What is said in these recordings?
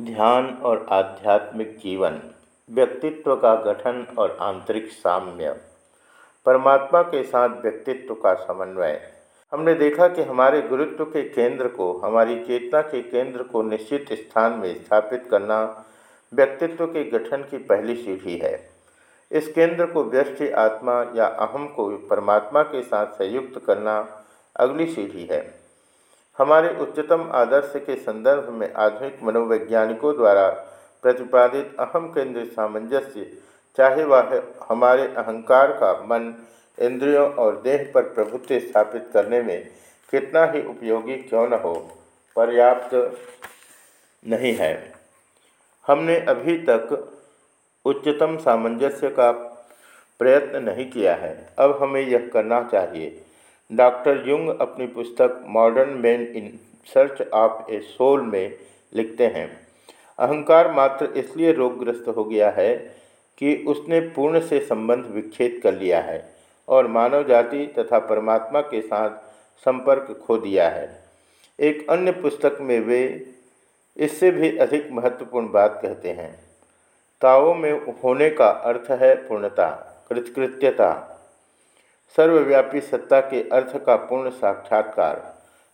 ध्यान और आध्यात्मिक जीवन, व्यक्तित्व का गठन और आंतरिक साम्य। परमात्मा के साथ व्यक्तित्व का समन्वय। हमने देखा कि हमारे गुरुत्व के केंद्र को, हमारी चेतना के केंद्र को निश्चित स्थान में स्थापित करना व्यक्तित्व के गठन की पहली सीढ़ी है। इस केंद्र को व्यष्टि आत्मा या अहम को परमात्मा के साथ संयुक्त करना अगली सीढ़ी है। हमारे उच्चतम आदर्श के संदर्भ में आधुनिक मनोवैज्ञानिकों द्वारा प्रतिपादित अहम केंद्र सामंजस्य, चाहे वह हमारे अहंकार का मन, इंद्रियों और देह पर प्रभुत्व स्थापित करने में कितना ही उपयोगी क्यों न हो, पर्याप्त नहीं है। हमने अभी तक उच्चतम सामंजस्य का प्रयत्न नहीं किया है। अब हमें यह करना चाहिए डॉक्टर युंग अपनी पुस्तक modern man in search of a soul में लिखते हैं। अहंकार मात्र इसलिए रोगग्रस्त हो गया है कि उसने पूर्ण से संबंध विच्छेद कर लिया है और मानव जाति तथा परमात्मा के साथ संपर्क खो दिया है। एक अन्य पुस्तक में वे इससे भी अधिक महत्वपूर्ण बात कहते हैं। ताओ में होने का अर्थ है पूर्णता, कृतकृत्यता सर्वव्यापी सत्ता के अर्थ का पूर्ण साक्षात्कार।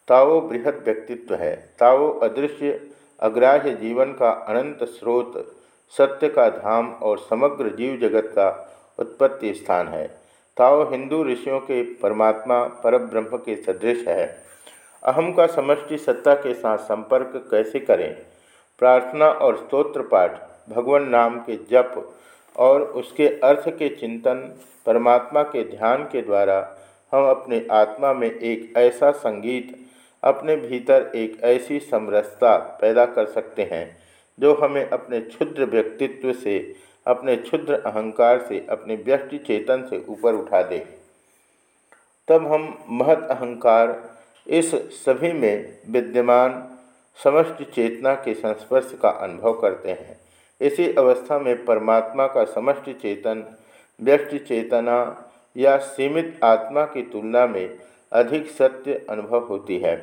ताओ बृहद व्यक्तित्व है। ताओ अदृश्य, अग्राह्य जीवन का अनंत स्रोत, सत्य का धाम और समग्र जीव जगत का उत्पत्ति स्थान है। ताओ हिंदू ऋषियों के परमात्मा परब्रह्म के सदृश है। अहम का समष्टि सत्ता के साथ संपर्क कैसे करें? प्रार्थना और स्तोत्र पाठ, भगवान नाम के जप और उसके अर्थ के चिंतन, परमात्मा के ध्यान के द्वारा हम अपने आत्मा में एक ऐसा संगीत, अपने भीतर एक ऐसी समरसता पैदा कर सकते हैं, जो हमें अपने क्षुद्र व्यक्तित्व से, अपने क्षुद्र अहंकार से, अपने व्यक्ति चेतन से ऊपर उठा दे। तब हम महत अहंकार, इस सभी में विद्यमान समस्त चेतना के संस्पर्श का अनुभव करते हैं। इसी अवस्था में परमात्मा का समष्टि चेतन व्यक्ति चेतना या सीमित आत्मा की तुलना में अधिक सत्य अनुभव होती है।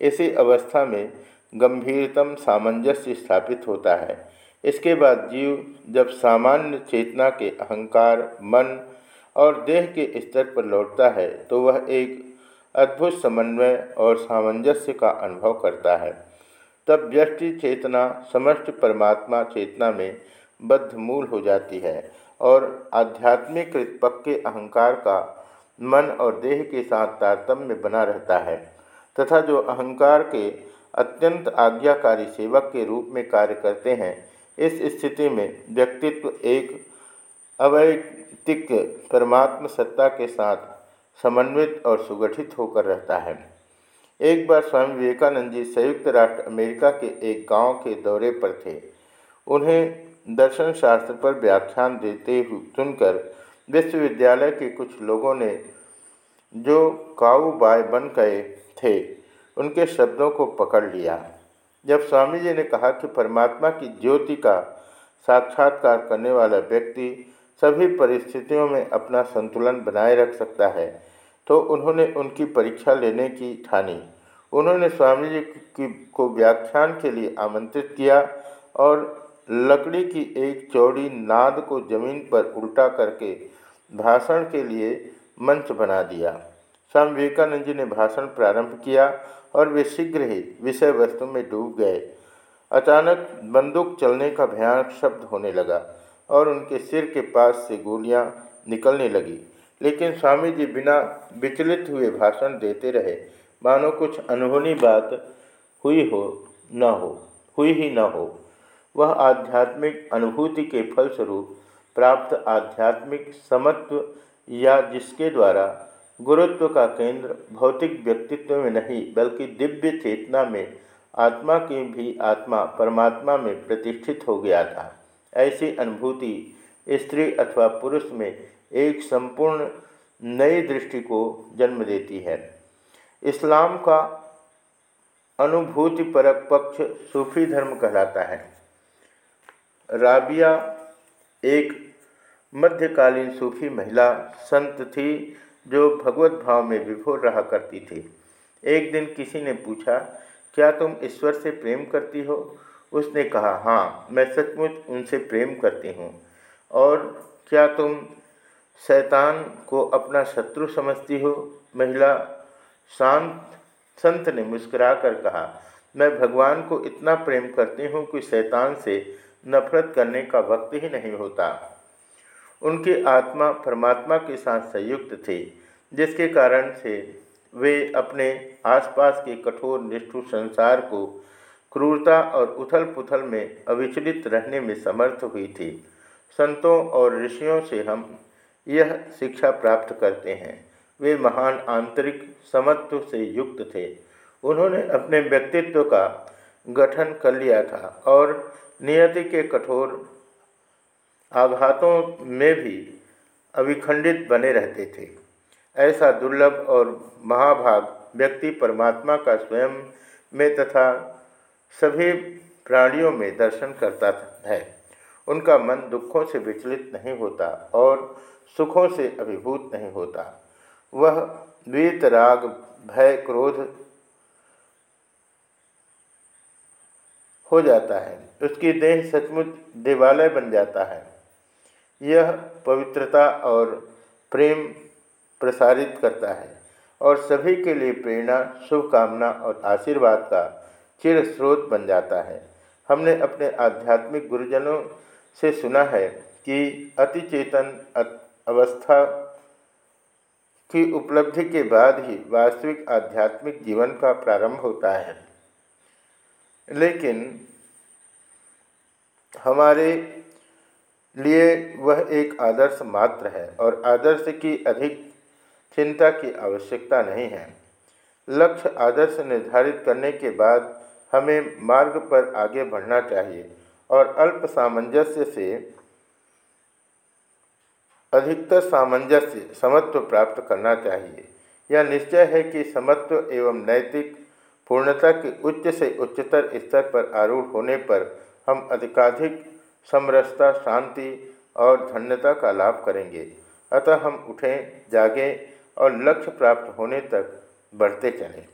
इसी अवस्था में गंभीरतम सामंजस्य स्थापित होता है। इसके बाद जीव जब सामान्य चेतना के अहंकार, मन और देह के स्तर पर लौटता है तो वह एक अद्भुत समन्वय और सामंजस्य का अनुभव करता है। तब व्यष्टि चेतना समस्त परमात्मा चेतना में बद्धमूल हो जाती है और आध्यात्मिक पक्के अहंकार का मन और देह के साथ तारतम्य बना रहता है। तथा जो अहंकार के अत्यंत आज्ञाकारी सेवक के रूप में कार्य करते हैं, इस स्थिति में व्यक्तित्व एक अवैतिक परमात्म सत्ता के साथ समन्वित और सुगठित होकर रहता है। एक बार स्वामी विवेकानंद जी संयुक्त राष्ट्र अमेरिका के एक गाँव के दौरे पर थे। उन्हें दर्शन शास्त्र पर व्याख्यान देते हुए सुनकर विश्वविद्यालय के कुछ लोगों ने जो काऊ बाय बन गए थे, उनके शब्दों को पकड़ लिया। जब स्वामी जी ने कहा कि परमात्मा की ज्योति का साक्षात्कार करने वाला व्यक्ति सभी परिस्थितियों में अपना संतुलन बनाए रख सकता है तो उन्होंने उनकी परीक्षा लेने की ठानी। उन्होंने स्वामी जी की, को व्याख्यान के लिए आमंत्रित किया और लकड़ी की एक चौड़ी नाद को ज़मीन पर उल्टा करके भाषण के लिए मंच बना दिया। स्वामी विवेकानंद जी ने भाषण प्रारंभ किया और वे शीघ्र ही विषय वस्तु में डूब गए। अचानक बंदूक चलने का भयानक शब्द होने लगा और उनके सिर के पास से गोलियाँ निकलने लगी। लेकिन स्वामी जी बिना विचलित हुए भाषण देते रहे। मानो कुछ अनहोनी बात हुई हो, न हो, हुई ही न हो। वह आध्यात्मिक अनुभूति के फलस्वरूप प्राप्त आध्यात्मिक समत्व या जिसके द्वारा गुरुत्व का केंद्र भौतिक व्यक्तित्व में नहीं, बल्कि दिव्य चेतना में आत्मा की भी आत्मा परमात्मा में प्रतिष्ठित हो गया था। ऐसी अनुभूति स्त्री अथवा पुरुष में एक संपूर्ण नई दृष्टि को जन्म देती है। इस्लाम का अनुभूतिपरक पक्ष सूफी धर्म कहलाता है। राबिया, एक मध्यकालीन सूफी महिला, संत थी जो भगवत भाव में विभोर रहा करती थी। एक दिन किसी ने पूछा, क्या तुम ईश्वर से प्रेम करती हो? उसने कहा हाँ मैं सचमुच उनसे प्रेम करती हूँ। और क्या तुम शैतान को अपना शत्रु समझती हो, महिला शांत, संत ने मुस्कुराकर कहा, मैं भगवान को इतना प्रेम करती हूँ कि शैतान से नफरत करने का वक्त ही नहीं होता। उनकी आत्मा परमात्मा के साथ संयुक्त थी, जिसके कारण से वे अपने आसपास के कठोर निष्ठुर संसार को क्रूरता और उथल पुथल में अविचलित रहने में समर्थ हुई थी। संतों और ऋषियों से हम यह शिक्षा प्राप्त करते हैं। वे महान आंतरिक समत्व से युक्त थे। उन्होंने अपने व्यक्तित्व का गठन कर लिया था और नियति के कठोर आघातों में भी अविखंडित बने रहते थे। ऐसा दुर्लभ और महाभाग व्यक्ति परमात्मा का स्वयं में तथा सभी प्राणियों में दर्शन करता है। उनका मन दुखों से विचलित नहीं होता और सुखों से अभिभूत नहीं होता। वह द्वीत राग, भय, क्रोध हो जाता है। उसकी देह सचमुच देवालय बन जाता है। यह पवित्रता और प्रेम प्रसारित करता है और सभी के लिए प्रेरणा, शुभकामना और आशीर्वाद का चिर स्रोत बन जाता है। हमने अपने आध्यात्मिक गुरुजनों से सुना है कि अति चेतन अवस्था की उपलब्धि के बाद ही वास्तविक आध्यात्मिक जीवन का प्रारंभ होता है। लेकिन हमारे लिए वह एक आदर्श मात्र है और आदर्श की अधिक चिंता की आवश्यकता नहीं है। लक्ष्य आदर्श निर्धारित करने के बाद हमें मार्ग पर आगे बढ़ना चाहिए। और अल्प सामंजस्य से अधिकतर सामंजस्य समत्व प्राप्त करना चाहिए। यह निश्चय है कि समत्व एवं नैतिक पूर्णता के उच्च से उच्चतर स्तर पर आरूढ़ होने पर हम अधिकाधिक समरसता, शांति और धन्यता का लाभ करेंगे। अतः हम उठें, जागें और लक्ष्य प्राप्त होने तक बढ़ते चलें।